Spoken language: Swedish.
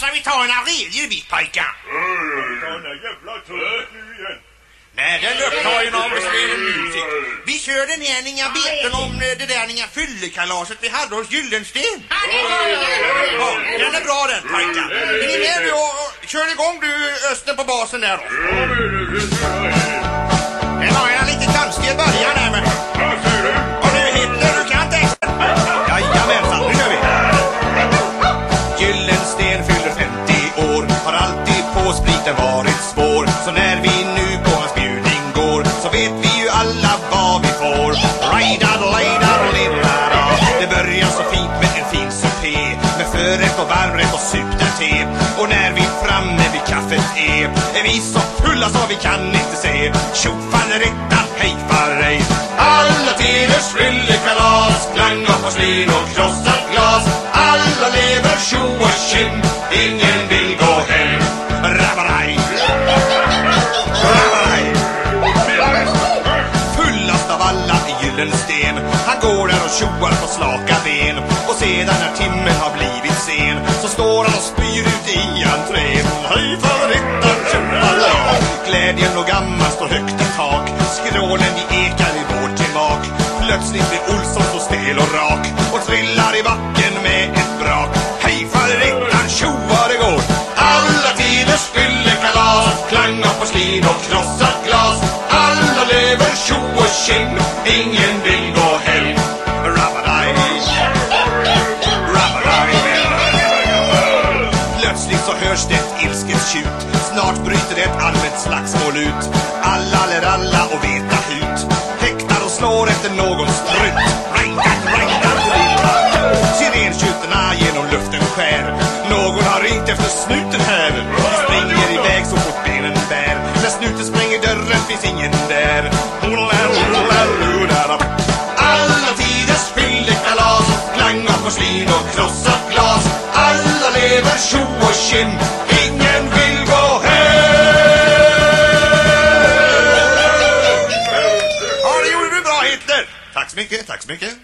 ska vi ta en pojkar? Tunt nu igen. Nej, den upptagen av Spelen Music. Vi kör den här inga beten om eh, det där inga fyllekalaset vi hade hos Gyllensten. Ja, den är bra den, pojkar. Är ni med nu och kör igång du Östen på basen där då? Det var en lite konstig början där men... och varmrätt och supten te. Och när vi framme vid kaffet är, är vi så fulla så vi kan inte se. Tjofaderittan, hej farej. Alla tiders fyllekalas, klang och porslin och krossat glas. Alla lever tjo och tjim, ingen vill gå hem. Rabaraj. Rabaraj. Fullast av alla är Gyllensten. Han går där och tjoar på slaka ben. Sedan när timmen har blivit sen så står han och spyr ut i entrén. Hej faderittan, tjofaderittan. Glädjen och gammal står högt i tak. Skrålen i ekar i vårt gemak. Plötsligt blir Olsson så stel och rak och trillar i backen med ett brak. Hej faderittan, tjo vad det går. Alla tiders fyllekalas, klang av porslin och krossat glas. Alla lever tjo och tjim, ingen vill gå hörs det ett ilsket tjut. Snart bryter ett allmänt slagsmål ut. Alla lär alla och veta hut. Häktar och slår efter någon strut Rankat, rankat, rajdat. Sirentjutarna genom luften skär. Någon har ringt efter snuten här. Vi springer iväg så fort benen bär. När snuten spränger dörren finns ingen där. Alla tiders fyllekalas, klang av porslin och krossat glas. Alla tjim, ingen vill gå hem. Ja, det gjorde du bra Hitler. Tack så mycket, tack så mycket.